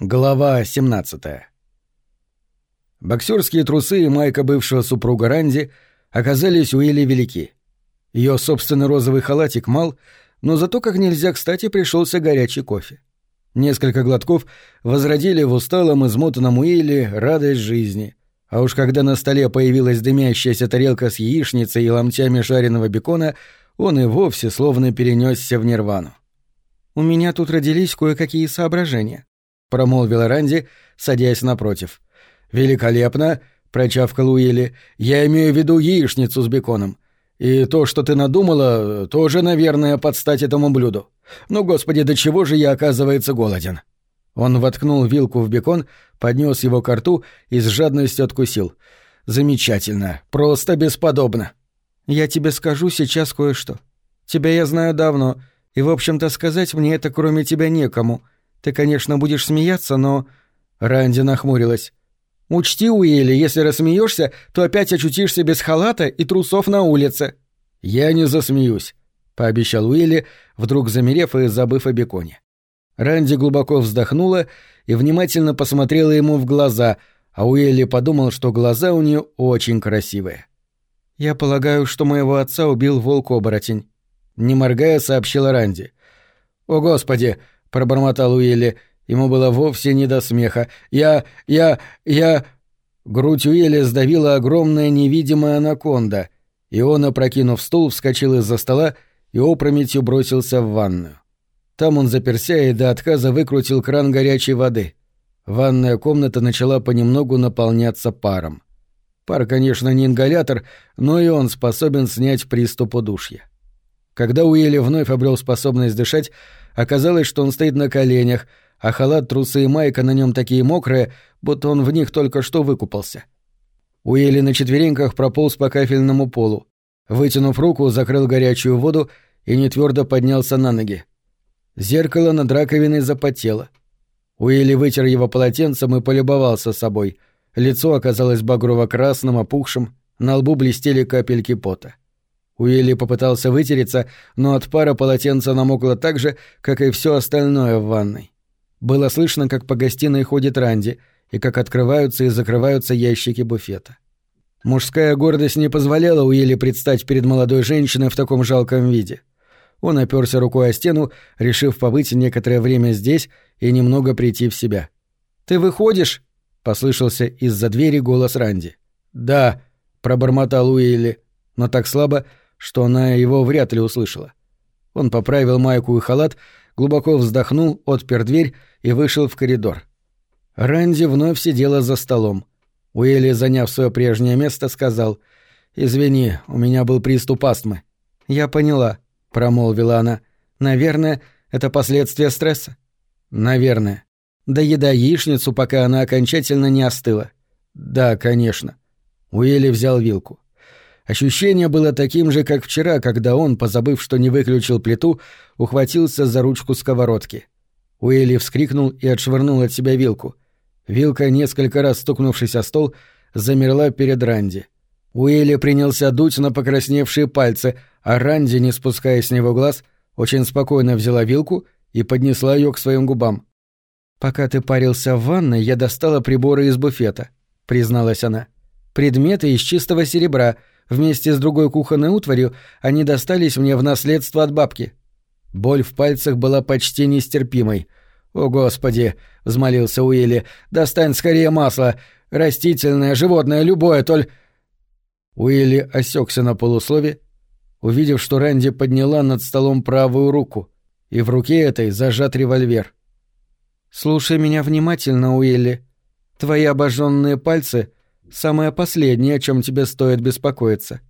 Глава 17 Боксерские трусы и майка бывшего супруга Ранди оказались у Эли велики. Ее собственный розовый халатик мал, но зато как нельзя кстати пришелся горячий кофе. Несколько глотков возродили в усталом, измотанном Уилле радость жизни. А уж когда на столе появилась дымящаяся тарелка с яичницей и ломтями жареного бекона, он и вовсе словно перенесся в нирвану. «У меня тут родились кое-какие соображения», — промолвила Ранди, садясь напротив. «Великолепно!» — прочавкал Уилли. «Я имею в виду яичницу с беконом. И то, что ты надумала, тоже, наверное, под стать этому блюду. Ну, господи, до чего же я, оказывается, голоден?» Он воткнул вилку в бекон, поднес его к рту и с жадностью откусил. «Замечательно. Просто бесподобно». «Я тебе скажу сейчас кое-что. Тебя я знаю давно, и, в общем-то, сказать мне это кроме тебя некому. Ты, конечно, будешь смеяться, но...» Ранди нахмурилась. «Учти, Уилли, если рассмеешься, то опять очутишься без халата и трусов на улице». «Я не засмеюсь», — пообещал Уилли, вдруг замерев и забыв о беконе. Ранди глубоко вздохнула и внимательно посмотрела ему в глаза, а Уилли подумал, что глаза у нее очень красивые. «Я полагаю, что моего отца убил волк-оборотень», — не моргая сообщила Ранди. «О, Господи!» — пробормотал Уилли. Ему было вовсе не до смеха. «Я... я... я...» Грудь Уилли сдавила огромная невидимая анаконда, и он, опрокинув стул, вскочил из-за стола и опрометью бросился в ванную. Там он заперся и до отказа выкрутил кран горячей воды. Ванная комната начала понемногу наполняться паром. Пар, конечно, не ингалятор, но и он способен снять приступ удушья. Когда Уилли вновь обрел способность дышать, оказалось, что он стоит на коленях, а халат, трусы и майка на нем такие мокрые, будто он в них только что выкупался. Уилли на четвереньках прополз по кафельному полу. Вытянув руку, закрыл горячую воду и нетвердо поднялся на ноги. Зеркало над раковиной запотело. Уилли вытер его полотенцем и полюбовался собой. Лицо оказалось багрово-красным, опухшим, на лбу блестели капельки пота. Уилли попытался вытереться, но от пара полотенца намокло так же, как и все остальное в ванной. Было слышно, как по гостиной ходит Ранди, и как открываются и закрываются ящики буфета. Мужская гордость не позволяла Уилли предстать перед молодой женщиной в таком жалком виде. Он оперся рукой о стену, решив побыть некоторое время здесь и немного прийти в себя. «Ты выходишь?» — послышался из-за двери голос Ранди. «Да», — пробормотал Уилли, но так слабо, что она его вряд ли услышала. Он поправил майку и халат, глубоко вздохнул, отпер дверь и вышел в коридор. Ранди вновь сидела за столом. Уилли, заняв свое прежнее место, сказал «Извини, у меня был приступ астмы». «Я поняла», — промолвила она. «Наверное, это последствия стресса». «Наверное». «Доедай яичницу, пока она окончательно не остыла». «Да, конечно». Уилли взял вилку. Ощущение было таким же, как вчера, когда он, позабыв, что не выключил плиту, ухватился за ручку сковородки. Уилли вскрикнул и отшвырнул от себя вилку. Вилка, несколько раз стукнувшись о стол, замерла перед Ранди. Уилли принялся дуть на покрасневшие пальцы, а Ранди, не спуская с него глаз, очень спокойно взяла вилку и поднесла ее к своим губам. «Пока ты парился в ванной, я достала приборы из буфета», — призналась она. «Предметы из чистого серебра — Вместе с другой кухонной утварью они достались мне в наследство от бабки. Боль в пальцах была почти нестерпимой. «О, Господи!» — взмолился Уилли. «Достань скорее масло! Растительное, животное, любое, толь...» Уилли осекся на полуслове, увидев, что Рэнди подняла над столом правую руку, и в руке этой зажат револьвер. «Слушай меня внимательно, Уилли. Твои обожженные пальцы Самое последнее, о чем тебе стоит беспокоиться.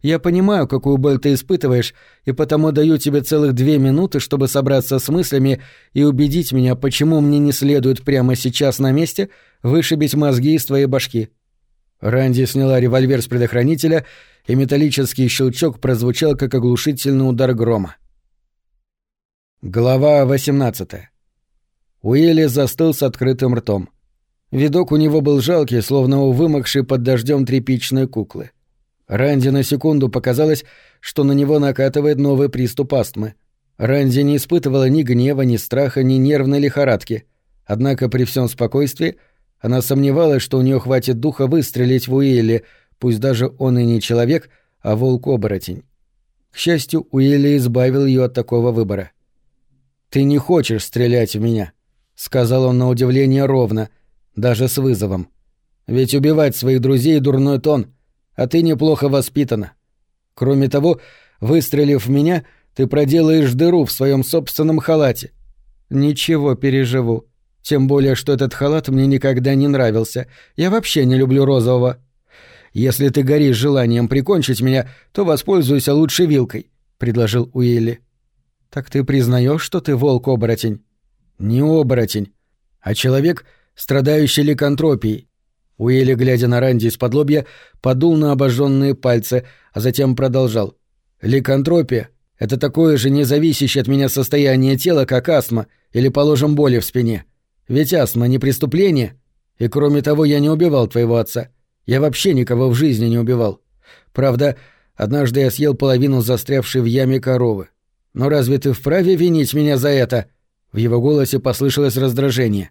Я понимаю, какую боль ты испытываешь, и потому даю тебе целых две минуты, чтобы собраться с мыслями и убедить меня, почему мне не следует прямо сейчас на месте вышибить мозги из твоей башки». Ранди сняла револьвер с предохранителя, и металлический щелчок прозвучал, как оглушительный удар грома. Глава 18 Уилли застыл с открытым ртом. Видок у него был жалкий, словно у вымокшей под дождем тряпичной куклы. Ранди на секунду показалось, что на него накатывает новый приступ астмы. Ранди не испытывала ни гнева, ни страха, ни нервной лихорадки. Однако при всем спокойствии она сомневалась, что у нее хватит духа выстрелить в Уилли, пусть даже он и не человек, а волк-оборотень. К счастью, Уилли избавил ее от такого выбора. «Ты не хочешь стрелять в меня», — сказал он на удивление ровно, даже с вызовом. «Ведь убивать своих друзей — дурной тон, а ты неплохо воспитана. Кроме того, выстрелив в меня, ты проделаешь дыру в своем собственном халате. Ничего, переживу. Тем более, что этот халат мне никогда не нравился. Я вообще не люблю розового. Если ты горишь желанием прикончить меня, то воспользуйся лучше вилкой», — предложил Уилли. «Так ты признаешь, что ты волк-оборотень?» «Не оборотень, а человек, страдающий ликантропией». Уилли, глядя на Ранди из-под лобья, подул на обожженные пальцы, а затем продолжал. «Ликантропия — это такое же независящее от меня состояние тела, как астма или, положим, боли в спине. Ведь астма не преступление. И кроме того, я не убивал твоего отца. Я вообще никого в жизни не убивал. Правда, однажды я съел половину застрявшей в яме коровы. Но разве ты вправе винить меня за это? В его голосе послышалось раздражение.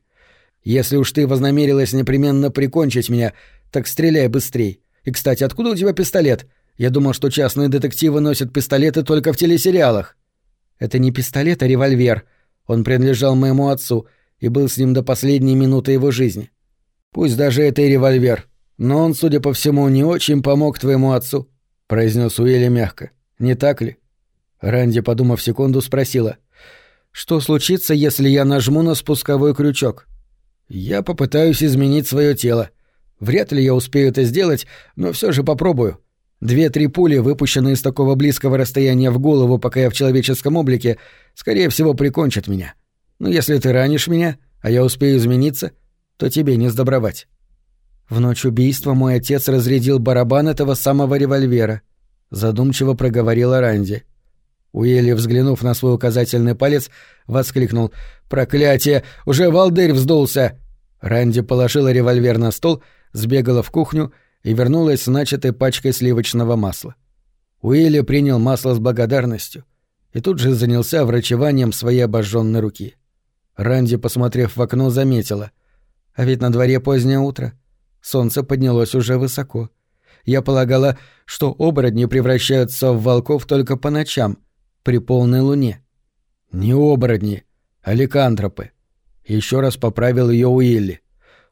Если уж ты вознамерилась непременно прикончить меня, так стреляй быстрей. И, кстати, откуда у тебя пистолет? Я думал, что частные детективы носят пистолеты только в телесериалах. Это не пистолет, а револьвер. Он принадлежал моему отцу и был с ним до последней минуты его жизни. Пусть даже это и револьвер, но он, судя по всему, не очень помог твоему отцу, произнес Уилли мягко. Не так ли? Ранди, подумав секунду, спросила. Что случится, если я нажму на спусковой крючок? Я попытаюсь изменить свое тело. Вряд ли я успею это сделать, но все же попробую. Две-три пули, выпущенные с такого близкого расстояния в голову, пока я в человеческом облике, скорее всего, прикончат меня. Но если ты ранишь меня, а я успею измениться, то тебе не сдобровать. В ночь убийства мой отец разрядил барабан этого самого револьвера. Задумчиво проговорила Ранди. Уилли, взглянув на свой указательный палец, воскликнул «Проклятие! Уже Валдырь вздулся!» Ранди положила револьвер на стол, сбегала в кухню и вернулась с начатой пачкой сливочного масла. Уилли принял масло с благодарностью и тут же занялся врачеванием своей обожженной руки. Ранди, посмотрев в окно, заметила. А ведь на дворе позднее утро. Солнце поднялось уже высоко. Я полагала, что оборотни превращаются в волков только по ночам, при полной луне. Не оборотни, а ликантропы. Еще раз поправил ее Уилли.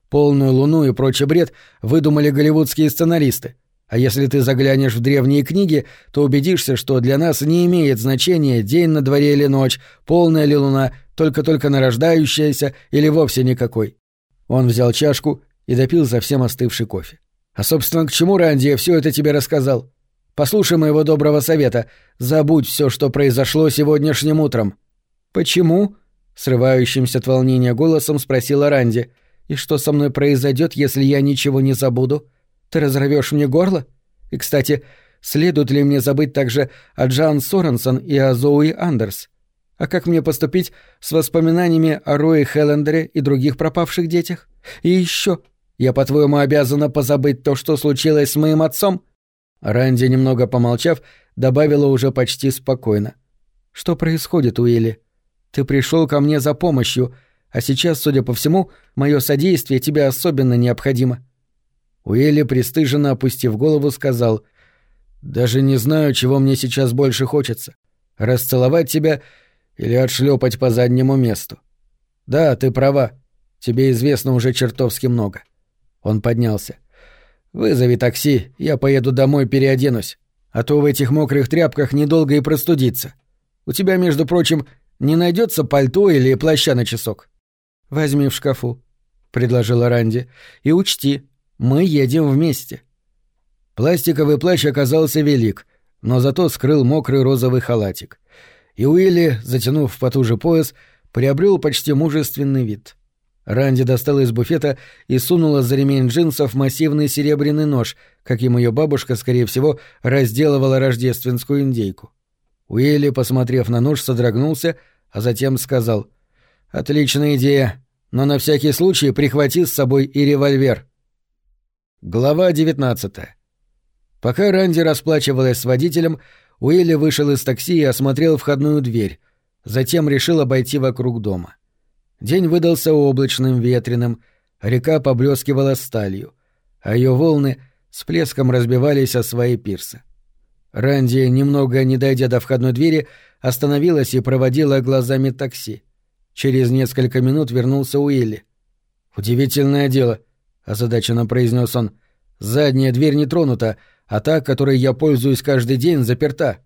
Полную луну и прочий бред выдумали голливудские сценаристы. А если ты заглянешь в древние книги, то убедишься, что для нас не имеет значения день на дворе или ночь, полная ли луна, только-только нарождающаяся или вовсе никакой. Он взял чашку и допил совсем остывший кофе. А, собственно, к чему, Ранди, я все это тебе рассказал? Послушай моего доброго совета. Забудь все, что произошло сегодняшним утром. Почему? Срывающимся от волнения голосом спросила Ранди. И что со мной произойдет, если я ничего не забуду? — ты разорвешь мне горло? И, кстати, следует ли мне забыть также о Джан Соренсон и о Зоуи Андерс? А как мне поступить с воспоминаниями о Рое Хеллендере и других пропавших детях? И еще, я, по-твоему, обязана позабыть то, что случилось с моим отцом?» Ранди, немного помолчав, добавила уже почти спокойно. «Что происходит, Уилли? Ты пришел ко мне за помощью, а сейчас, судя по всему, мое содействие тебе особенно необходимо. Уилли, пристыженно опустив голову, сказал, «Даже не знаю, чего мне сейчас больше хочется. Расцеловать тебя или отшлепать по заднему месту. Да, ты права. Тебе известно уже чертовски много». Он поднялся. «Вызови такси, я поеду домой переоденусь. А то в этих мокрых тряпках недолго и простудиться. У тебя, между прочим, не найдется пальто или плаща на часок?» «Возьми в шкафу», — предложила Ранди. «И учти, мы едем вместе». Пластиковый плащ оказался велик, но зато скрыл мокрый розовый халатик. И Уилли, затянув потуже пояс, приобрел почти мужественный вид. Ранди достала из буфета и сунула за ремень джинсов массивный серебряный нож, как ему ее бабушка, скорее всего, разделывала рождественскую индейку. Уилли, посмотрев на нож, содрогнулся, а затем сказал «Отличная идея, но на всякий случай прихвати с собой и револьвер». Глава 19. Пока Ранди расплачивалась с водителем, Уилли вышел из такси и осмотрел входную дверь, затем решил обойти вокруг дома. День выдался облачным, ветреным, река поблескивала сталью, а ее волны с плеском разбивались о свои пирсы. Ранди, немного не дойдя до входной двери, остановилась и проводила глазами такси. Через несколько минут вернулся Уилли. «Удивительное дело», — озадаченно произнес он. «Задняя дверь не тронута, а та, которой я пользуюсь каждый день, заперта.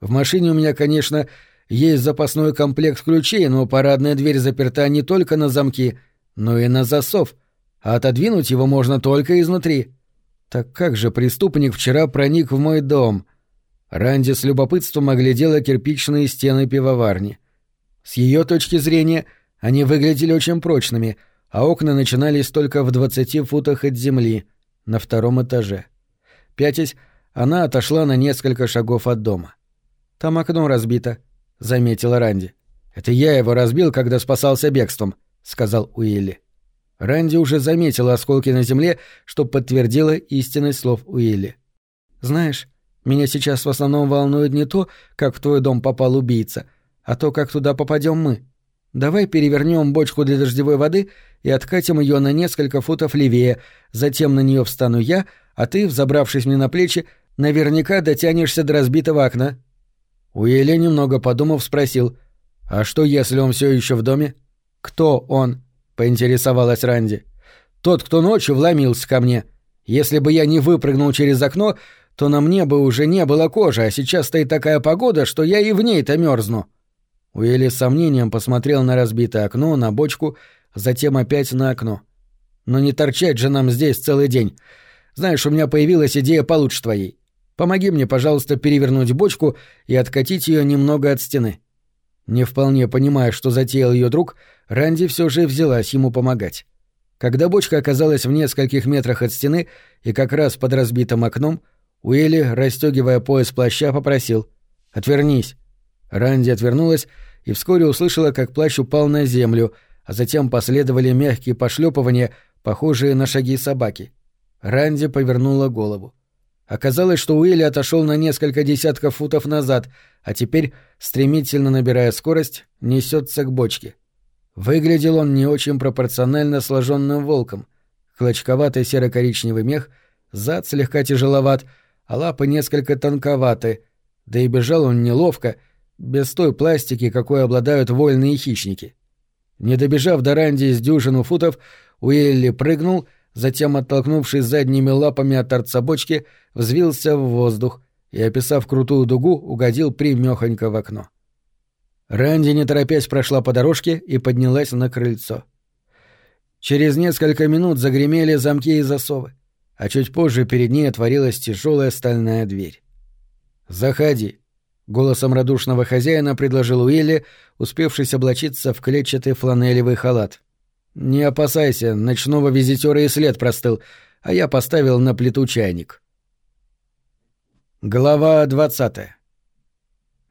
В машине у меня, конечно, есть запасной комплект ключей, но парадная дверь заперта не только на замки, но и на засов, а отодвинуть его можно только изнутри. Так как же преступник вчера проник в мой дом?» Ранди с любопытством оглядела кирпичные стены пивоварни. С ее точки зрения они выглядели очень прочными, а окна начинались только в двадцати футах от земли, на втором этаже. Пятясь, она отошла на несколько шагов от дома. «Там окно разбито», — заметила Ранди. «Это я его разбил, когда спасался бегством», — сказал Уилли. Ранди уже заметила осколки на земле, что подтвердило истинность слов Уилли. «Знаешь, меня сейчас в основном волнует не то, как в твой дом попал убийца, а то, как туда попадем мы. Давай перевернем бочку для дождевой воды и откатим ее на несколько футов левее, затем на нее встану я, а ты, взобравшись мне на плечи, наверняка дотянешься до разбитого окна». Уилли, немного подумав, спросил, «А что, если он все еще в доме?» «Кто он?» — поинтересовалась Ранди. «Тот, кто ночью вломился ко мне. Если бы я не выпрыгнул через окно, то на мне бы уже не было кожи, а сейчас стоит такая погода, что я и в ней-то мерзну. Уилли с сомнением посмотрел на разбитое окно, на бочку, затем опять на окно. «Но не торчать же нам здесь целый день. Знаешь, у меня появилась идея получше твоей. Помоги мне, пожалуйста, перевернуть бочку и откатить ее немного от стены». Не вполне понимая, что затеял ее друг, Ранди все же взялась ему помогать. Когда бочка оказалась в нескольких метрах от стены и как раз под разбитым окном, Уилли, расстегивая пояс плаща, попросил «Отвернись». Ранди отвернулась и вскоре услышала, как плащ упал на землю, а затем последовали мягкие пошлепывания, похожие на шаги собаки. Ранди повернула голову. Оказалось, что Уилли отошел на несколько десятков футов назад, а теперь, стремительно набирая скорость, несется к бочке. Выглядел он не очень пропорционально сложенным волком. Клочковатый серо-коричневый мех, зад слегка тяжеловат — а лапы несколько тонковаты, да и бежал он неловко, без той пластики, какой обладают вольные хищники. Не добежав до Ранди с дюжину футов, Уилли прыгнул, затем, оттолкнувшись задними лапами от торца бочки, взвился в воздух и, описав крутую дугу, угодил примехонько в окно. Ранди, не торопясь, прошла по дорожке и поднялась на крыльцо. Через несколько минут загремели замки и засовы а чуть позже перед ней отворилась тяжелая стальная дверь. «Заходи», — голосом радушного хозяина предложил Уилли, успевшись облачиться в клетчатый фланелевый халат. «Не опасайся, ночного визитера и след простыл, а я поставил на плиту чайник». Глава двадцатая.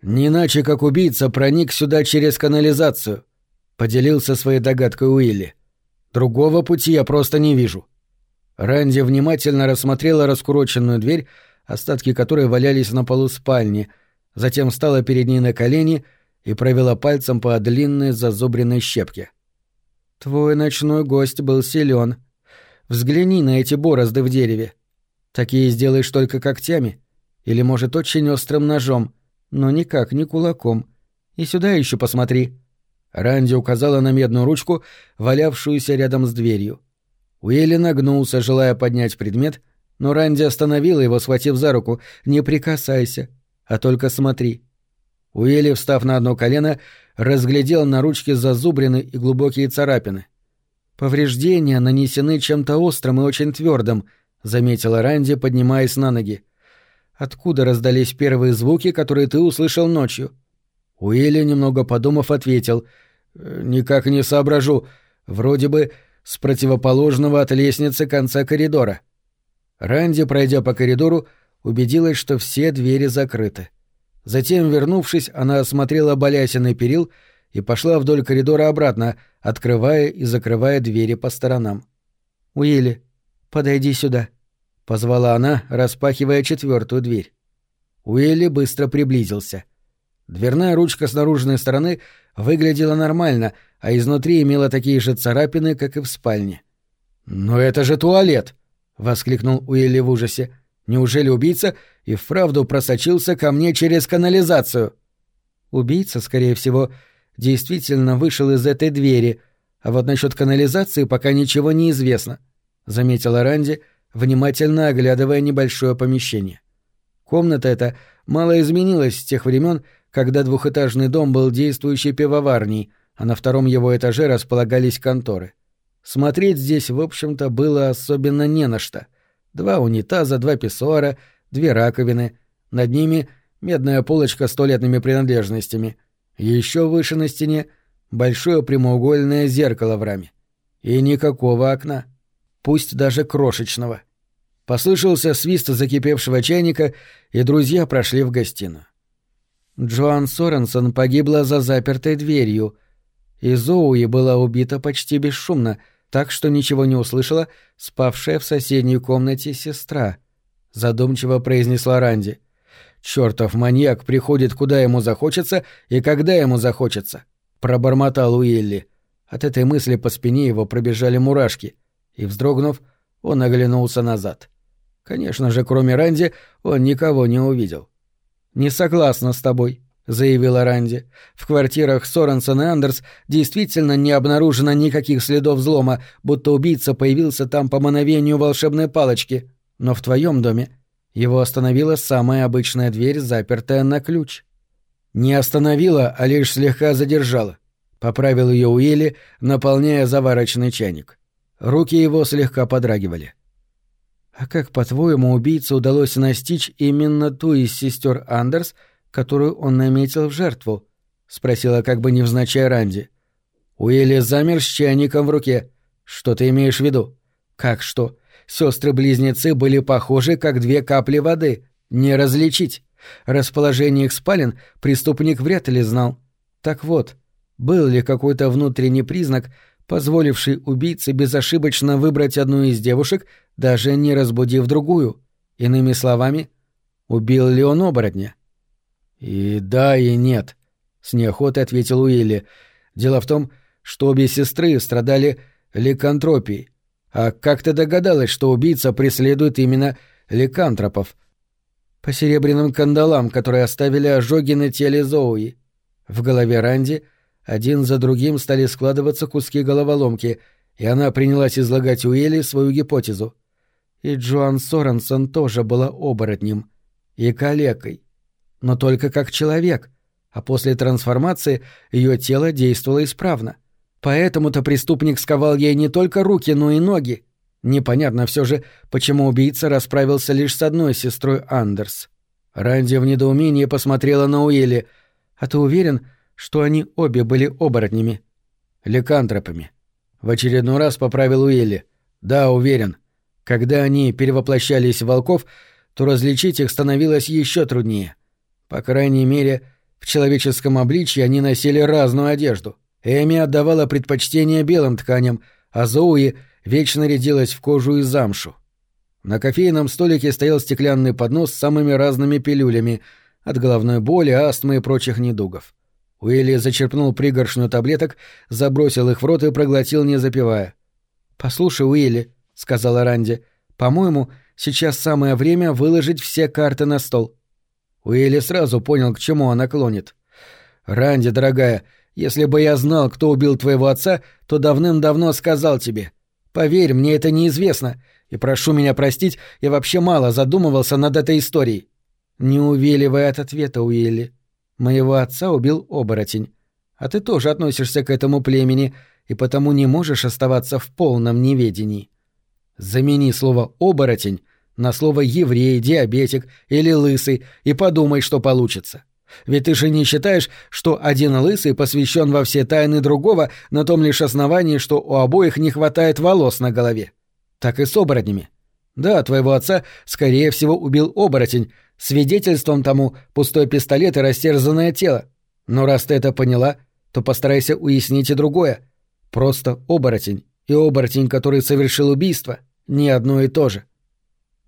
«Не иначе, как убийца проник сюда через канализацию», — поделился своей догадкой Уилли. «Другого пути я просто не вижу». Ранди внимательно рассмотрела раскуроченную дверь, остатки которой валялись на полу спальни, затем встала перед ней на колени и провела пальцем по длинной зазубренной щепке. «Твой ночной гость был силен. Взгляни на эти борозды в дереве. Такие сделаешь только когтями, или, может, очень острым ножом, но никак не кулаком. И сюда еще посмотри». Ранди указала на медную ручку, валявшуюся рядом с дверью. Уилли нагнулся, желая поднять предмет, но Ранди остановила его, схватив за руку. «Не прикасайся, а только смотри». Уилли, встав на одно колено, разглядел на ручке зазубрины и глубокие царапины. «Повреждения нанесены чем-то острым и очень твердым», — заметила Ранди, поднимаясь на ноги. «Откуда раздались первые звуки, которые ты услышал ночью?» Уилли, немного подумав, ответил. «Э, «Никак не соображу. Вроде бы с противоположного от лестницы конца коридора. Ранди, пройдя по коридору, убедилась, что все двери закрыты. Затем, вернувшись, она осмотрела балясины перил и пошла вдоль коридора обратно, открывая и закрывая двери по сторонам. «Уилли, подойди сюда», — позвала она, распахивая четвертую дверь. Уилли быстро приблизился. Дверная ручка с наружной стороны выглядела нормально, а изнутри имела такие же царапины, как и в спальне. «Но это же туалет!» — воскликнул Уилли в ужасе. «Неужели убийца и вправду просочился ко мне через канализацию?» Убийца, скорее всего, действительно вышел из этой двери, а вот насчет канализации пока ничего не известно, — заметила Ранди, внимательно оглядывая небольшое помещение. Комната эта мало изменилась с тех времен, когда двухэтажный дом был действующей пивоварней, а на втором его этаже располагались конторы. Смотреть здесь, в общем-то, было особенно не на что. Два унитаза, два писсуара, две раковины, над ними медная полочка с туалетными принадлежностями. Еще выше на стене большое прямоугольное зеркало в раме. И никакого окна. Пусть даже крошечного. Послышался свист закипевшего чайника, и друзья прошли в гостиную. Джоан Соренсон погибла за запертой дверью, и Зоуи была убита почти бесшумно, так что ничего не услышала спавшая в соседней комнате сестра, задумчиво произнесла Ранди. Чёртов маньяк приходит куда ему захочется и когда ему захочется, пробормотал Уилли. От этой мысли по спине его пробежали мурашки, и, вздрогнув, он оглянулся назад. Конечно же, кроме Ранди, он никого не увидел. «Не согласна с тобой», — заявила Ранди. «В квартирах Соренсон и Андерс действительно не обнаружено никаких следов взлома, будто убийца появился там по мановению волшебной палочки. Но в твоем доме его остановила самая обычная дверь, запертая на ключ». «Не остановила, а лишь слегка задержала», — поправил ее Уилли, наполняя заварочный чайник. Руки его слегка подрагивали. — а как, по-твоему, убийце удалось настичь именно ту из сестер Андерс, которую он наметил в жертву? спросила как бы невзначай Ранди. Уилли замер с чайником в руке. Что ты имеешь в виду? Как что? Сестры-близнецы были похожи, как две капли воды. Не различить. Расположение их спален преступник вряд ли знал. Так вот, был ли какой-то внутренний признак, позволивший убийце безошибочно выбрать одну из девушек, даже не разбудив другую. Иными словами, убил ли он оборотня? И да, и нет, с неохотой ответил Уилли. Дело в том, что обе сестры страдали ликантропией. А как ты догадалась, что убийца преследует именно ликантропов? По серебряным кандалам, которые оставили ожоги на теле Зоуи. В голове Ранди один за другим стали складываться куски головоломки, и она принялась излагать Уэлли свою гипотезу. И Джоан Соренсон тоже была оборотнем. И калекой. Но только как человек, а после трансформации ее тело действовало исправно. Поэтому-то преступник сковал ей не только руки, но и ноги. Непонятно все же, почему убийца расправился лишь с одной сестрой Андерс. Ранди в недоумении посмотрела на Уилли. «А ты уверен, что они обе были оборотнями. Лекантропами. В очередной раз поправил Уилли. Да, уверен. Когда они перевоплощались в волков, то различить их становилось еще труднее. По крайней мере, в человеческом обличье они носили разную одежду. Эми отдавала предпочтение белым тканям, а Зоуи вечно рядилась в кожу и замшу. На кофейном столике стоял стеклянный поднос с самыми разными пилюлями, от головной боли, астмы и прочих недугов. Уилли зачерпнул пригоршню таблеток, забросил их в рот и проглотил, не запивая. «Послушай, Уилли», — сказала Ранди, — «по-моему, сейчас самое время выложить все карты на стол». Уилли сразу понял, к чему она клонит. «Ранди, дорогая, если бы я знал, кто убил твоего отца, то давным-давно сказал тебе. Поверь, мне это неизвестно, и прошу меня простить, я вообще мало задумывался над этой историей». «Не увиливай от ответа, Уилли», Моего отца убил оборотень. А ты тоже относишься к этому племени и потому не можешь оставаться в полном неведении. Замени слово «оборотень» на слово «еврей», «диабетик» или «лысый» и подумай, что получится. Ведь ты же не считаешь, что один лысый посвящен во все тайны другого на том лишь основании, что у обоих не хватает волос на голове. Так и с оборотнями. Да, твоего отца, скорее всего, убил оборотень, Свидетельством тому пустой пистолет и растерзанное тело. Но раз ты это поняла, то постарайся уяснить и другое. Просто оборотень и оборотень, который совершил убийство, не одно и то же.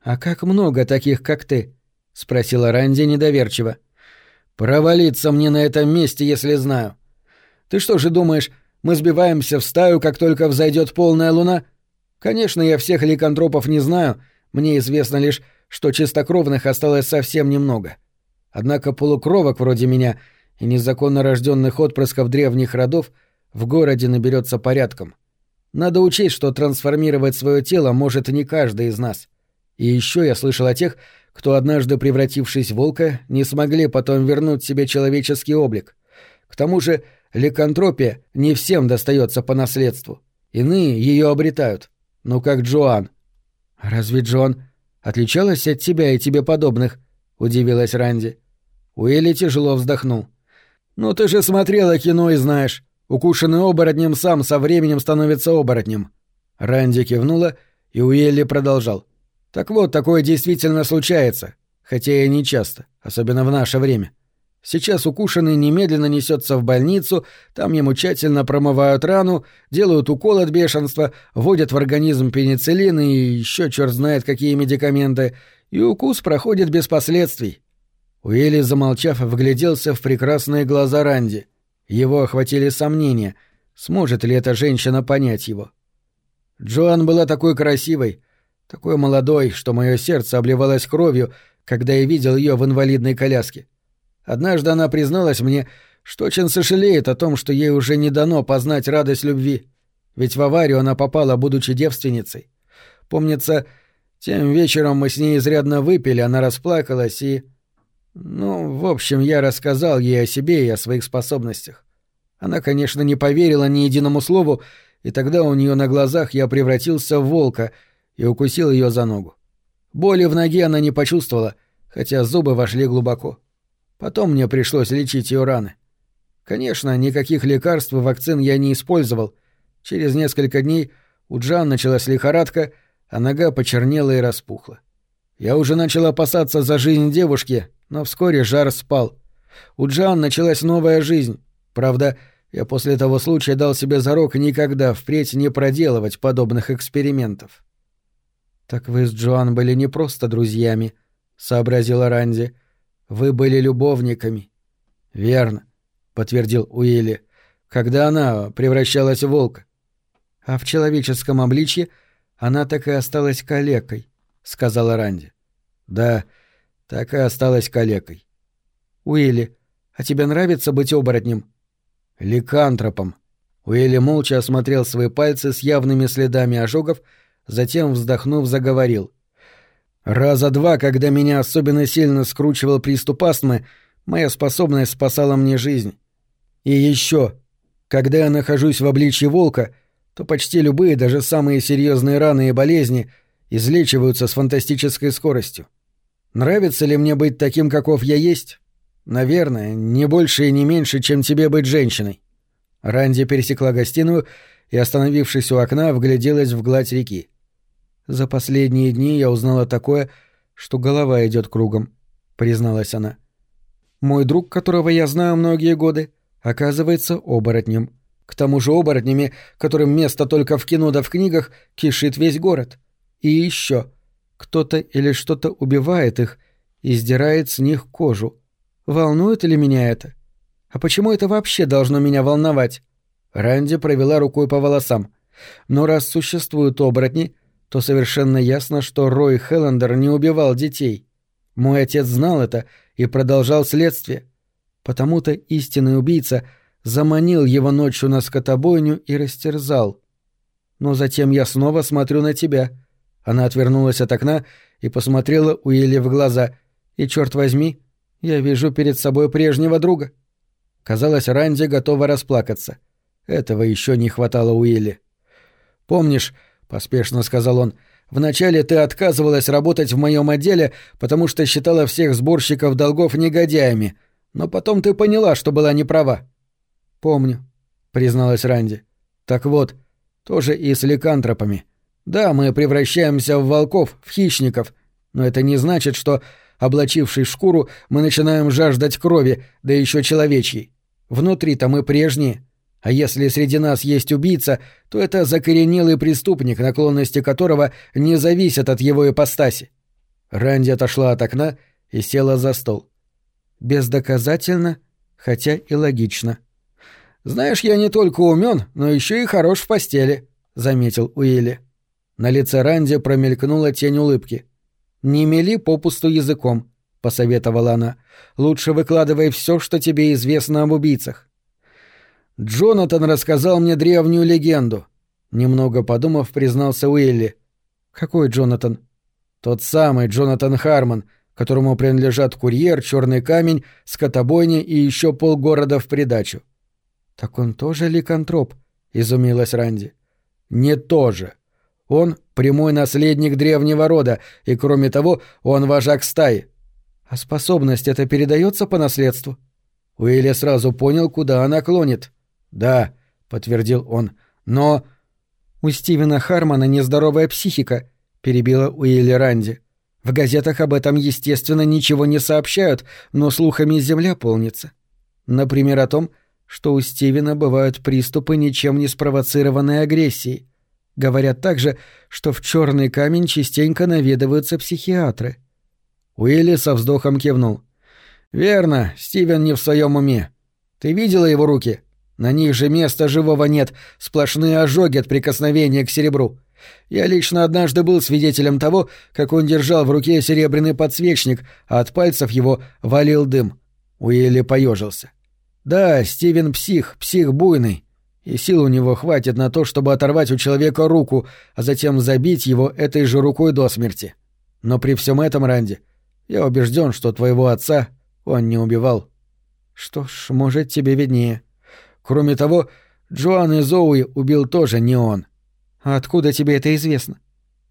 «А как много таких, как ты?» — спросила Ранди недоверчиво. Провалиться мне на этом месте, если знаю. Ты что же думаешь, мы сбиваемся в стаю, как только взойдет полная луна? Конечно, я всех ликантропов не знаю, мне известно лишь, что чистокровных осталось совсем немного. Однако полукровок вроде меня и незаконно рожденных отпрысков древних родов в городе наберется порядком. Надо учесть, что трансформировать свое тело может не каждый из нас. И еще я слышал о тех, кто, однажды превратившись в волка, не смогли потом вернуть себе человеческий облик. К тому же ликантропия не всем достается по наследству. Иные ее обретают. Ну как Джоан. «Разве Джон отличалась от тебя и тебе подобных?» — удивилась Ранди. Уилли тяжело вздохнул. «Ну ты же смотрела кино и знаешь. Укушенный оборотнем сам со временем становится оборотнем». Ранди кивнула, и Уилли продолжал. «Так вот, такое действительно случается, хотя и не часто, особенно в наше время. Сейчас укушенный немедленно несется в больницу, там ему тщательно промывают рану, делают укол от бешенства, вводят в организм пенициллин и еще черт знает какие медикаменты, и укус проходит без последствий. Уилли, замолчав, вгляделся в прекрасные глаза Ранди. Его охватили сомнения, сможет ли эта женщина понять его. Джоан была такой красивой, такой молодой, что мое сердце обливалось кровью, когда я видел ее в инвалидной коляске. Однажды она призналась мне, что очень сожалеет о том, что ей уже не дано познать радость любви, ведь в аварию она попала, будучи девственницей. Помнится, тем вечером мы с ней изрядно выпили, она расплакалась и... Ну, в общем, я рассказал ей о себе и о своих способностях. Она, конечно, не поверила ни единому слову, и тогда у нее на глазах я превратился в волка и укусил ее за ногу. Боли в ноге она не почувствовала, хотя зубы вошли глубоко. Потом мне пришлось лечить ее раны. Конечно, никаких лекарств и вакцин я не использовал. Через несколько дней у Джан началась лихорадка, а нога почернела и распухла. Я уже начал опасаться за жизнь девушки, но вскоре жар спал. У Джан началась новая жизнь. Правда, я после того случая дал себе зарок никогда впредь не проделывать подобных экспериментов. «Так вы с Джоан были не просто друзьями», — сообразила Ранди. Вы были любовниками. Верно, подтвердил Уилли. Когда она превращалась в волка. А в человеческом обличье она так и осталась калекой, сказала Ранди. Да, так и осталась калекой. Уилли, а тебе нравится быть оборотнем? Ликантропом. Уилли молча осмотрел свои пальцы с явными следами ожогов, затем, вздохнув, заговорил. Раза два, когда меня особенно сильно скручивал приступ астмы, моя способность спасала мне жизнь. И еще, когда я нахожусь в обличье волка, то почти любые, даже самые серьезные раны и болезни излечиваются с фантастической скоростью. Нравится ли мне быть таким, каков я есть? Наверное, не больше и не меньше, чем тебе быть женщиной. Ранди пересекла гостиную и, остановившись у окна, вгляделась в гладь реки. За последние дни я узнала такое, что голова идет кругом, призналась она. Мой друг, которого я знаю многие годы, оказывается оборотнем. К тому же оборотнями, которым место только в кино да в книгах, кишит весь город. И еще кто-то или что-то убивает их и сдирает с них кожу. Волнует ли меня это? А почему это вообще должно меня волновать? Ранди провела рукой по волосам. Но раз существуют оборотни, то совершенно ясно, что Рой Хеллендер не убивал детей. Мой отец знал это и продолжал следствие. Потому-то истинный убийца заманил его ночью на скотобойню и растерзал. Но затем я снова смотрю на тебя. Она отвернулась от окна и посмотрела Уилли в глаза. И, черт возьми, я вижу перед собой прежнего друга. Казалось, Ранди готова расплакаться. Этого еще не хватало Уилли. Помнишь, — поспешно сказал он. «Вначале ты отказывалась работать в моем отделе, потому что считала всех сборщиков долгов негодяями, но потом ты поняла, что была неправа». «Помню», — призналась Ранди. «Так вот, тоже и с ликантропами. Да, мы превращаемся в волков, в хищников, но это не значит, что, облачившись в шкуру, мы начинаем жаждать крови, да еще человечьей. Внутри-то мы прежние, а если среди нас есть убийца, то это закоренелый преступник, наклонности которого не зависят от его ипостаси. Ранди отошла от окна и села за стол. Бездоказательно, хотя и логично. «Знаешь, я не только умен, но еще и хорош в постели», — заметил Уилли. На лице Ранди промелькнула тень улыбки. «Не мели попусту языком», — посоветовала она. «Лучше выкладывай все, что тебе известно об убийцах». «Джонатан рассказал мне древнюю легенду», — немного подумав, признался Уилли. «Какой Джонатан?» «Тот самый Джонатан Хармон, которому принадлежат курьер, черный камень, скотобойня и еще полгорода в придачу». «Так он тоже ликантроп?» — изумилась Ранди. «Не тоже. Он — прямой наследник древнего рода, и, кроме того, он вожак стаи». «А способность это передается по наследству?» Уилли сразу понял, куда она клонит. «Да», — подтвердил он, — «но...» «У Стивена Хармона нездоровая психика», — перебила Уилли Ранди. «В газетах об этом, естественно, ничего не сообщают, но слухами земля полнится. Например, о том, что у Стивена бывают приступы ничем не спровоцированной агрессии. Говорят также, что в черный камень частенько наведываются психиатры. Уилли со вздохом кивнул. «Верно, Стивен не в своем уме. Ты видела его руки? На них же места живого нет, сплошные ожоги от прикосновения к серебру. Я лично однажды был свидетелем того, как он держал в руке серебряный подсвечник, а от пальцев его валил дым. Уилли поежился. Да, Стивен псих, псих буйный. И сил у него хватит на то, чтобы оторвать у человека руку, а затем забить его этой же рукой до смерти. Но при всем этом, Ранди, я убежден, что твоего отца он не убивал. Что ж, может, тебе виднее. Кроме того, Джоан и Зоуи убил тоже не он. А откуда тебе это известно?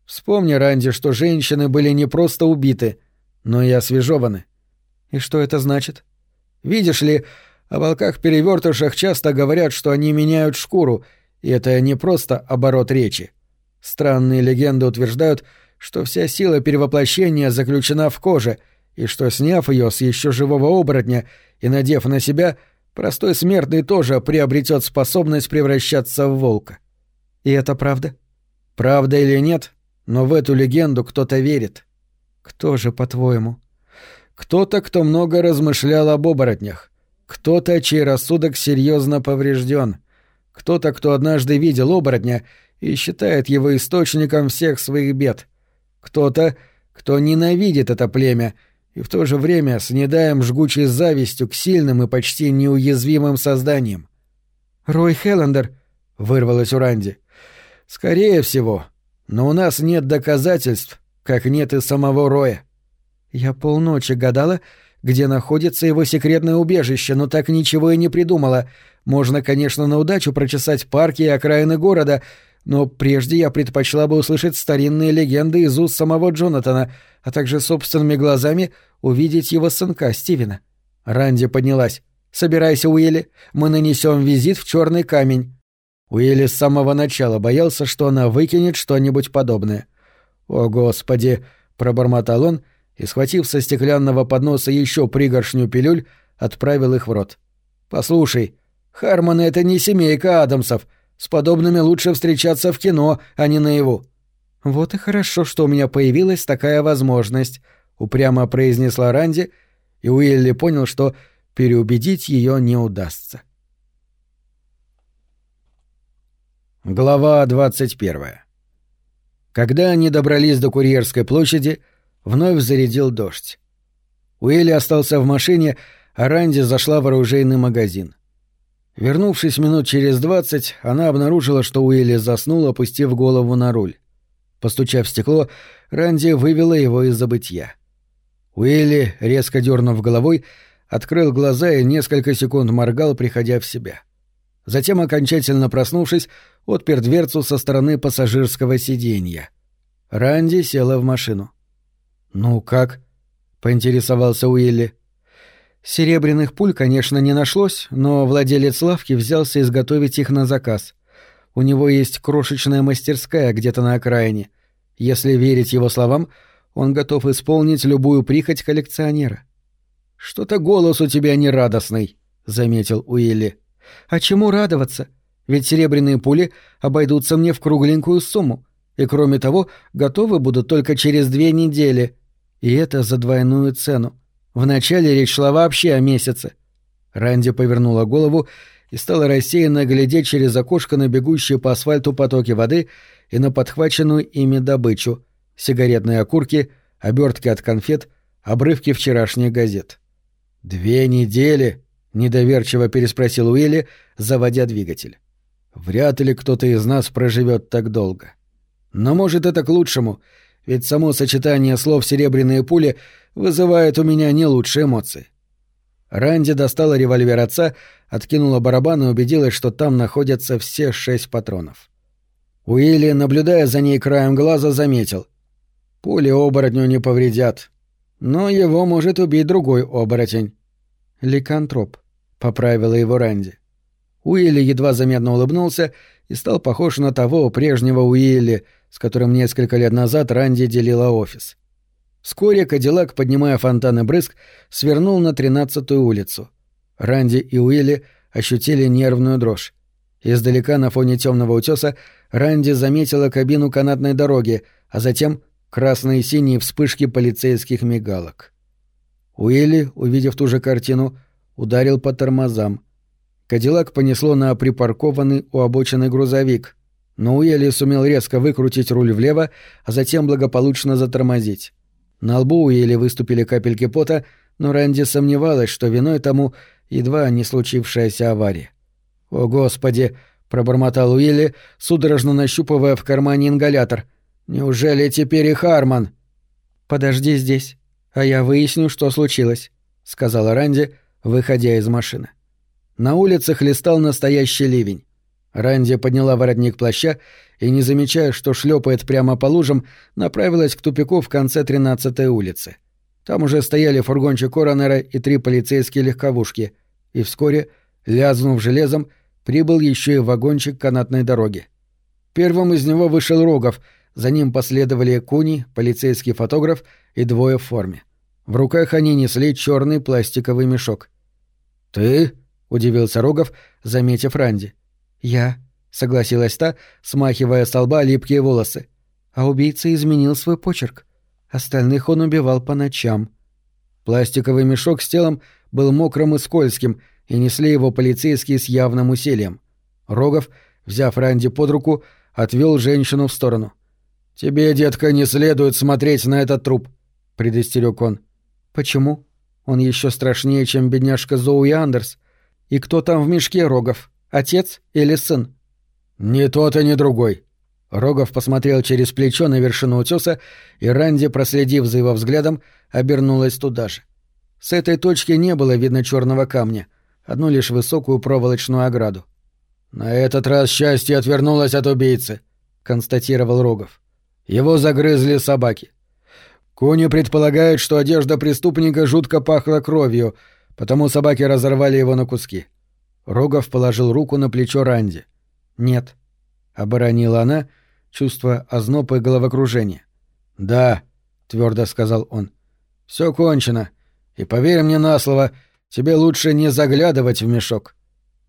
Вспомни, Ранди, что женщины были не просто убиты, но и освежованы. И что это значит? Видишь ли, о волках-перевертышах часто говорят, что они меняют шкуру, и это не просто оборот речи. Странные легенды утверждают, что вся сила перевоплощения заключена в коже, и что, сняв ее с еще живого оборотня и надев на себя, простой смертный тоже приобретет способность превращаться в волка. И это правда? Правда или нет, но в эту легенду кто-то верит. Кто же, по-твоему? Кто-то, кто много размышлял об оборотнях. Кто-то, чей рассудок серьезно поврежден. Кто-то, кто однажды видел оборотня и считает его источником всех своих бед. Кто-то, кто ненавидит это племя и в то же время с недаем жгучей завистью к сильным и почти неуязвимым созданиям. «Рой Хеллендер», — вырвалось у Ранди. «Скорее всего. Но у нас нет доказательств, как нет и самого Роя». Я полночи гадала, где находится его секретное убежище, но так ничего и не придумала. Можно, конечно, на удачу прочесать парки и окраины города, но прежде я предпочла бы услышать старинные легенды из уст самого Джонатана, а также собственными глазами увидеть его сынка Стивена. Ранди поднялась. «Собирайся, Уилли, мы нанесем визит в черный камень». Уилли с самого начала боялся, что она выкинет что-нибудь подобное. «О, Господи!» — пробормотал он — и, схватив со стеклянного подноса еще пригоршню пилюль, отправил их в рот. «Послушай, Хармоны — это не семейка Адамсов. С подобными лучше встречаться в кино, а не наяву». «Вот и хорошо, что у меня появилась такая возможность», — упрямо произнесла Ранди, и Уилли понял, что переубедить ее не удастся. Глава двадцать первая. Когда они добрались до Курьерской площади, — Вновь зарядил дождь. Уилли остался в машине, а Ранди зашла в оружейный магазин. Вернувшись минут через двадцать, она обнаружила, что Уилли заснул, опустив голову на руль. Постучав в стекло, Ранди вывела его из забытья. Уилли, резко дернув головой, открыл глаза и несколько секунд моргал, приходя в себя. Затем, окончательно проснувшись, отпер дверцу со стороны пассажирского сиденья. Ранди села в машину. «Ну как?» — поинтересовался Уилли. Серебряных пуль, конечно, не нашлось, но владелец лавки взялся изготовить их на заказ. У него есть крошечная мастерская где-то на окраине. Если верить его словам, он готов исполнить любую прихоть коллекционера. «Что-то голос у тебя нерадостный», — заметил Уилли. «А чему радоваться? Ведь серебряные пули обойдутся мне в кругленькую сумму, и, кроме того, готовы будут только через две недели», и это за двойную цену. Вначале речь шла вообще о месяце. Ранди повернула голову и стала рассеянно глядеть через окошко на бегущие по асфальту потоки воды и на подхваченную ими добычу — сигаретные окурки, обертки от конфет, обрывки вчерашних газет. «Две недели?» — недоверчиво переспросил Уилли, заводя двигатель. «Вряд ли кто-то из нас проживет так долго. Но, может, это к лучшему, ведь само сочетание слов «серебряные пули» вызывает у меня не лучшие эмоции. Ранди достала револьвер отца, откинула барабан и убедилась, что там находятся все шесть патронов. Уилли, наблюдая за ней краем глаза, заметил. Пули оборотню не повредят. Но его может убить другой оборотень. Ликантроп, поправила его Ранди. Уилли едва заметно улыбнулся и стал похож на того прежнего Уилли, с которым несколько лет назад Ранди делила офис. Вскоре Кадиллак, поднимая фонтаны брызг, свернул на тринадцатую улицу. Ранди и Уилли ощутили нервную дрожь. Издалека на фоне темного утеса Ранди заметила кабину канатной дороги, а затем красные и синие вспышки полицейских мигалок. Уилли, увидев ту же картину, ударил по тормозам. Кадиллак понесло на припаркованный у обочины грузовик, но Уилли сумел резко выкрутить руль влево, а затем благополучно затормозить. На лбу у Ели выступили капельки пота, но Рэнди сомневалась, что виной тому едва не случившаяся авария. «О, Господи!» — пробормотал Уилли, судорожно нащупывая в кармане ингалятор. «Неужели теперь и Харман?» «Подожди здесь, а я выясню, что случилось», — сказала Ранди, выходя из машины. На улице хлестал настоящий ливень. Ранди подняла воротник плаща и, не замечая, что шлепает прямо по лужам, направилась к тупику в конце 13-й улицы. Там уже стояли фургончик коронера и три полицейские легковушки, и вскоре, лязнув железом, прибыл еще и вагончик канатной дороги. Первым из него вышел Рогов, за ним последовали Куни, полицейский фотограф и двое в форме. В руках они несли черный пластиковый мешок. «Ты?» — удивился Рогов, заметив Ранди. — «Я», — согласилась та, смахивая с лба липкие волосы. А убийца изменил свой почерк. Остальных он убивал по ночам. Пластиковый мешок с телом был мокрым и скользким, и несли его полицейские с явным усилием. Рогов, взяв Ранди под руку, отвел женщину в сторону. «Тебе, детка, не следует смотреть на этот труп», — предостерег он. «Почему? Он еще страшнее, чем бедняжка Зоуи Андерс. И кто там в мешке, Рогов?» Отец или сын?» «Ни тот и ни другой». Рогов посмотрел через плечо на вершину утеса, и Ранди, проследив за его взглядом, обернулась туда же. С этой точки не было видно черного камня, одну лишь высокую проволочную ограду. «На этот раз счастье отвернулось от убийцы», — констатировал Рогов. «Его загрызли собаки. Куни предполагает, что одежда преступника жутко пахла кровью, потому собаки разорвали его на куски. Рогов положил руку на плечо Ранди. «Нет», — оборонила она, чувствуя озноб и головокружение. «Да», — твердо сказал он. «Все кончено. И поверь мне на слово, тебе лучше не заглядывать в мешок».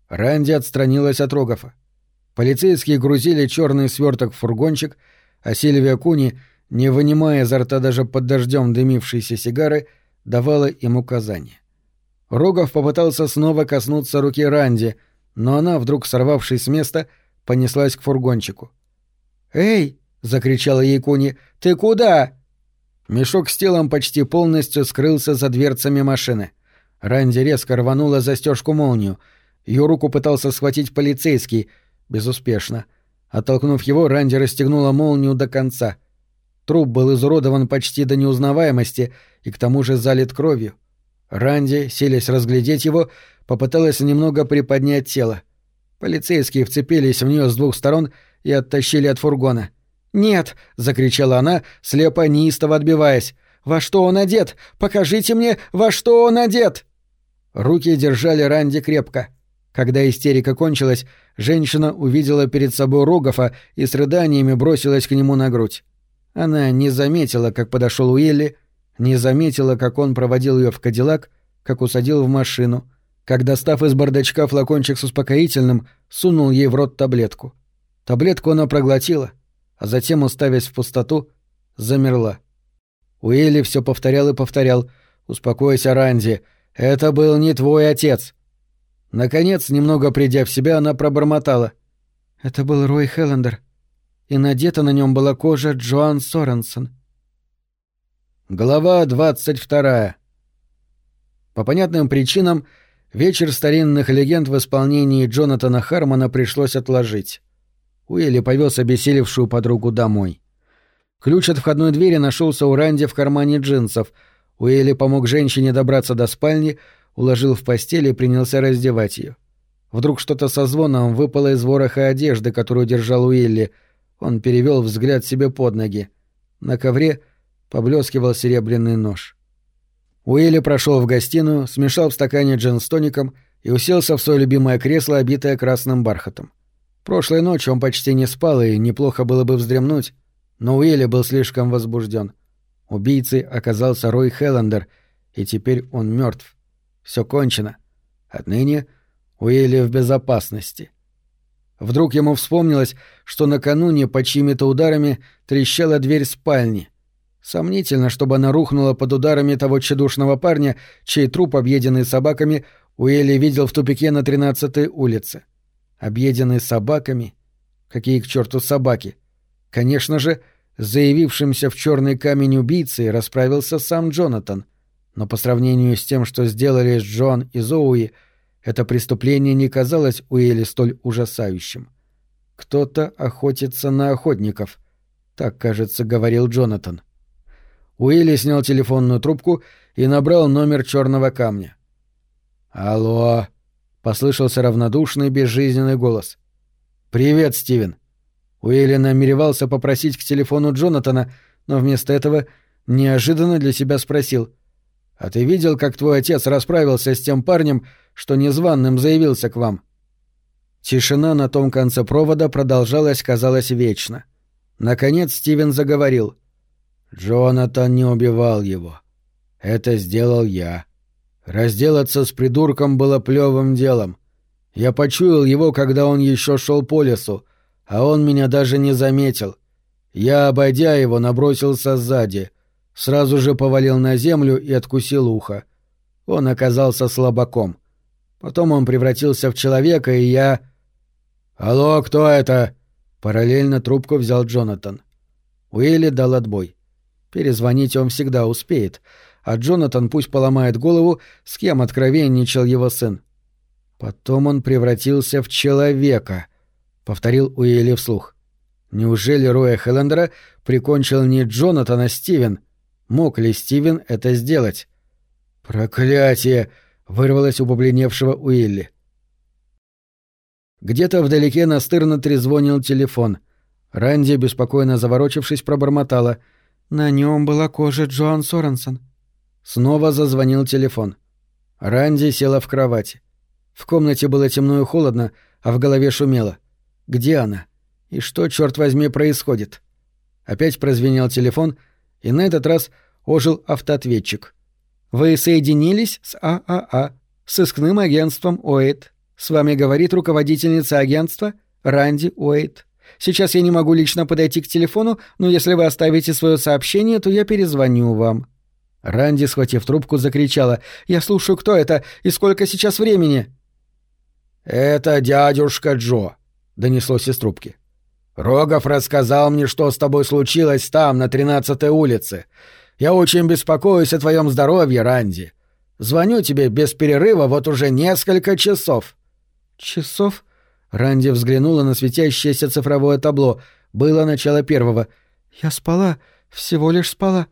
Ранди отстранилась от Рогофа. Полицейские грузили черный сверток в фургончик, а Сильвия Куни, не вынимая изо рта даже под дождем дымившейся сигары, давала им указания. Рогов попытался снова коснуться руки Ранди, но она, вдруг сорвавшись с места, понеслась к фургончику. «Эй!» — закричала ей Куни. «Ты куда?» Мешок с телом почти полностью скрылся за дверцами машины. Ранди резко рванула застежку молнию. Ее руку пытался схватить полицейский. Безуспешно. Оттолкнув его, Ранди расстегнула молнию до конца. Труп был изуродован почти до неузнаваемости и к тому же залит кровью. Ранди, селись разглядеть его, попыталась немного приподнять тело. Полицейские вцепились в нее с двух сторон и оттащили от фургона. «Нет!» — закричала она, слепо неистово отбиваясь. «Во что он одет? Покажите мне, во что он одет!» Руки держали Ранди крепко. Когда истерика кончилась, женщина увидела перед собой Рогофа и с рыданиями бросилась к нему на грудь. Она не заметила, как подошел Уилли, не заметила, как он проводил ее в Кадиллак, как усадил в машину, как, достав из бардачка флакончик с успокоительным, сунул ей в рот таблетку. Таблетку она проглотила, а затем, уставясь в пустоту, замерла. Уэлли все повторял и повторял «Успокойся, Ранди. Это был не твой отец». Наконец, немного придя в себя, она пробормотала. «Это был Рой Хеллендер, и надета на нем была кожа Джоан Соренсон». Глава двадцать вторая. По понятным причинам, вечер старинных легенд в исполнении Джонатана Хармона пришлось отложить. Уилли повез обессилевшую подругу домой. Ключ от входной двери нашелся у Ранди в кармане джинсов. Уилли помог женщине добраться до спальни, уложил в постель и принялся раздевать ее. Вдруг что-то со звоном выпало из вороха одежды, которую держал Уилли. Он перевел взгляд себе под ноги. На ковре поблескивал серебряный нож. Уилли прошел в гостиную, смешал в стакане джин с тоником и уселся в свое любимое кресло, обитое красным бархатом. Прошлой ночью он почти не спал, и неплохо было бы вздремнуть, но Уилли был слишком возбужден. Убийцей оказался Рой Хеллендер, и теперь он мертв. Все кончено. Отныне Уилли в безопасности. Вдруг ему вспомнилось, что накануне под чьими-то ударами трещала дверь спальни. Сомнительно, чтобы она рухнула под ударами того тщедушного парня, чей труп, объеденный собаками, Уилли видел в тупике на 13-й улице. Объеденный собаками? Какие к черту собаки? Конечно же, заявившимся в черный камень убийцей расправился сам Джонатан. Но по сравнению с тем, что сделали с Джон и Зоуи, это преступление не казалось Уилли столь ужасающим. «Кто-то охотится на охотников», — так, кажется, говорил Джонатан. Уилли снял телефонную трубку и набрал номер черного камня. «Алло!» — послышался равнодушный, безжизненный голос. «Привет, Стивен!» Уилли намеревался попросить к телефону Джонатана, но вместо этого неожиданно для себя спросил. «А ты видел, как твой отец расправился с тем парнем, что незваным заявился к вам?» Тишина на том конце провода продолжалась, казалось, вечно. Наконец Стивен заговорил — Джонатан не убивал его. Это сделал я. Разделаться с придурком было плевым делом. Я почуял его, когда он еще шел по лесу, а он меня даже не заметил. Я, обойдя его, набросился сзади, сразу же повалил на землю и откусил ухо. Он оказался слабаком. Потом он превратился в человека, и я... «Алло, кто это?» Параллельно трубку взял Джонатан. Уилли дал отбой. Перезвонить он всегда успеет, а Джонатан пусть поломает голову, с кем откровенничал его сын. Потом он превратился в человека, — повторил Уилли вслух. Неужели Роя Хеллендера прикончил не Джонатан, а Стивен? Мог ли Стивен это сделать? «Проклятие!» — вырвалось у побледневшего Уилли. Где-то вдалеке настырно трезвонил телефон. Ранди, беспокойно заворочившись, пробормотала — на нем была кожа Джоан Соренсон. Снова зазвонил телефон. Ранди села в кровати. В комнате было темно и холодно, а в голове шумело. Где она? И что, черт возьми, происходит? Опять прозвенел телефон, и на этот раз ожил автоответчик. «Вы соединились с ААА, а а, сыскным агентством ОЭД. С вами говорит руководительница агентства Ранди Уэйт. Сейчас я не могу лично подойти к телефону, но если вы оставите свое сообщение, то я перезвоню вам». Ранди, схватив трубку, закричала. «Я слушаю, кто это и сколько сейчас времени?» «Это дядюшка Джо», — донеслось из трубки. «Рогов рассказал мне, что с тобой случилось там, на тринадцатой улице. Я очень беспокоюсь о твоем здоровье, Ранди. Звоню тебе без перерыва вот уже несколько часов». «Часов?» Ранди взглянула на светящееся цифровое табло. Было начало первого. «Я спала, всего лишь спала».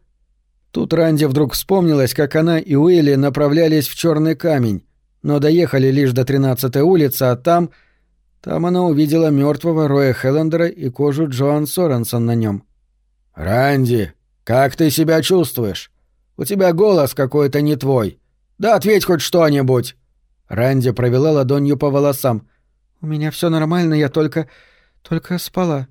Тут Ранди вдруг вспомнилась, как она и Уилли направлялись в черный камень, но доехали лишь до тринадцатой улицы, а там... Там она увидела мертвого Роя Хеллендера и кожу Джоан Соренсон на нем. «Ранди, как ты себя чувствуешь? У тебя голос какой-то не твой. Да ответь хоть что-нибудь!» Ранди провела ладонью по волосам. «У меня все нормально, я только... только спала».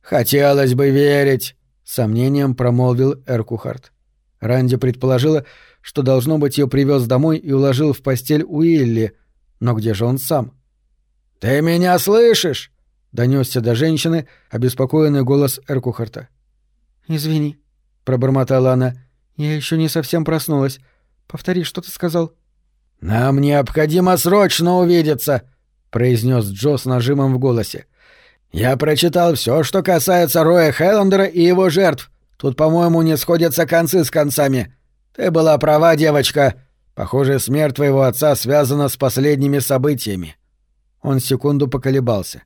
«Хотелось бы верить», — сомнением промолвил Эркухарт. Ранди предположила, что, должно быть, ее привез домой и уложил в постель Уилли. Но где же он сам? «Ты меня слышишь?» — донесся до женщины обеспокоенный голос Эркухарта. «Извини», — пробормотала она. «Я еще не совсем проснулась. Повтори, что ты сказал?» «Нам необходимо срочно увидеться», — произнес Джо с нажимом в голосе. «Я прочитал все, что касается Роя Хеллендера и его жертв. Тут, по-моему, не сходятся концы с концами. Ты была права, девочка. Похоже, смерть твоего отца связана с последними событиями». Он секунду поколебался.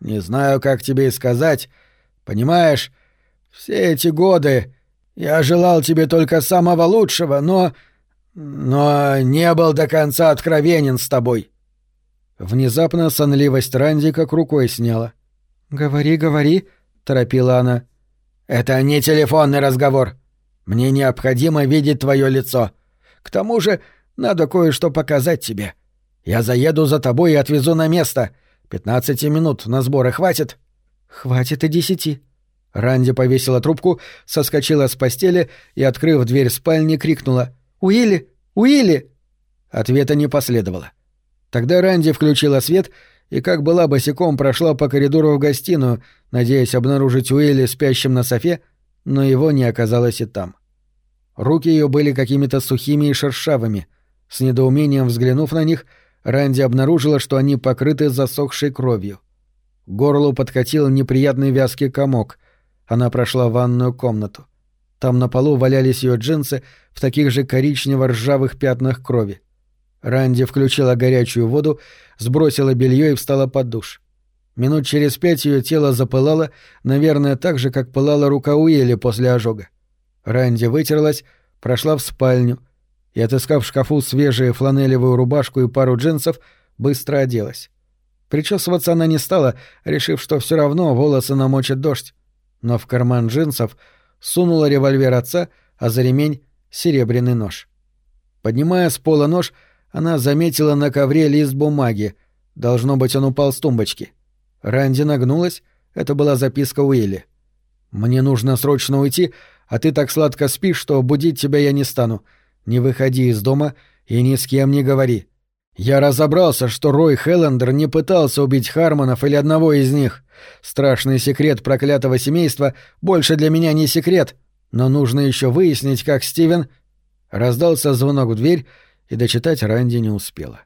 «Не знаю, как тебе и сказать. Понимаешь, все эти годы я желал тебе только самого лучшего, но... но не был до конца откровенен с тобой». Внезапно сонливость Ранди как рукой сняла. «Говори, говори», — торопила она. «Это не телефонный разговор. Мне необходимо видеть твое лицо. К тому же надо кое-что показать тебе. Я заеду за тобой и отвезу на место. Пятнадцати минут на сборы хватит?» «Хватит и десяти». Ранди повесила трубку, соскочила с постели и, открыв дверь спальни, крикнула «Уилли! Уилли!» Ответа не последовало. Тогда Ранди включила свет и, как была босиком, прошла по коридору в гостиную, надеясь обнаружить Уилли спящим на софе, но его не оказалось и там. Руки ее были какими-то сухими и шершавыми. С недоумением взглянув на них, Ранди обнаружила, что они покрыты засохшей кровью. Горлу подкатил неприятный вязкий комок. Она прошла в ванную комнату. Там на полу валялись ее джинсы в таких же коричнево-ржавых пятнах крови. Ранди включила горячую воду, сбросила белье и встала под душ. Минут через пять ее тело запылало, наверное, так же, как пылала рука Уилли после ожога. Ранди вытерлась, прошла в спальню и, отыскав в шкафу свежую фланелевую рубашку и пару джинсов, быстро оделась. Причесываться она не стала, решив, что все равно волосы намочит дождь. Но в карман джинсов сунула револьвер отца, а за ремень — серебряный нож. Поднимая с пола нож, она заметила на ковре лист бумаги. Должно быть, он упал с тумбочки. Ранди нагнулась. Это была записка Уилли. «Мне нужно срочно уйти, а ты так сладко спишь, что будить тебя я не стану. Не выходи из дома и ни с кем не говори. Я разобрался, что Рой Хеллендер не пытался убить Хармонов или одного из них. Страшный секрет проклятого семейства больше для меня не секрет, но нужно еще выяснить, как Стивен...» Раздался звонок в дверь, и дочитать Ранди не успела.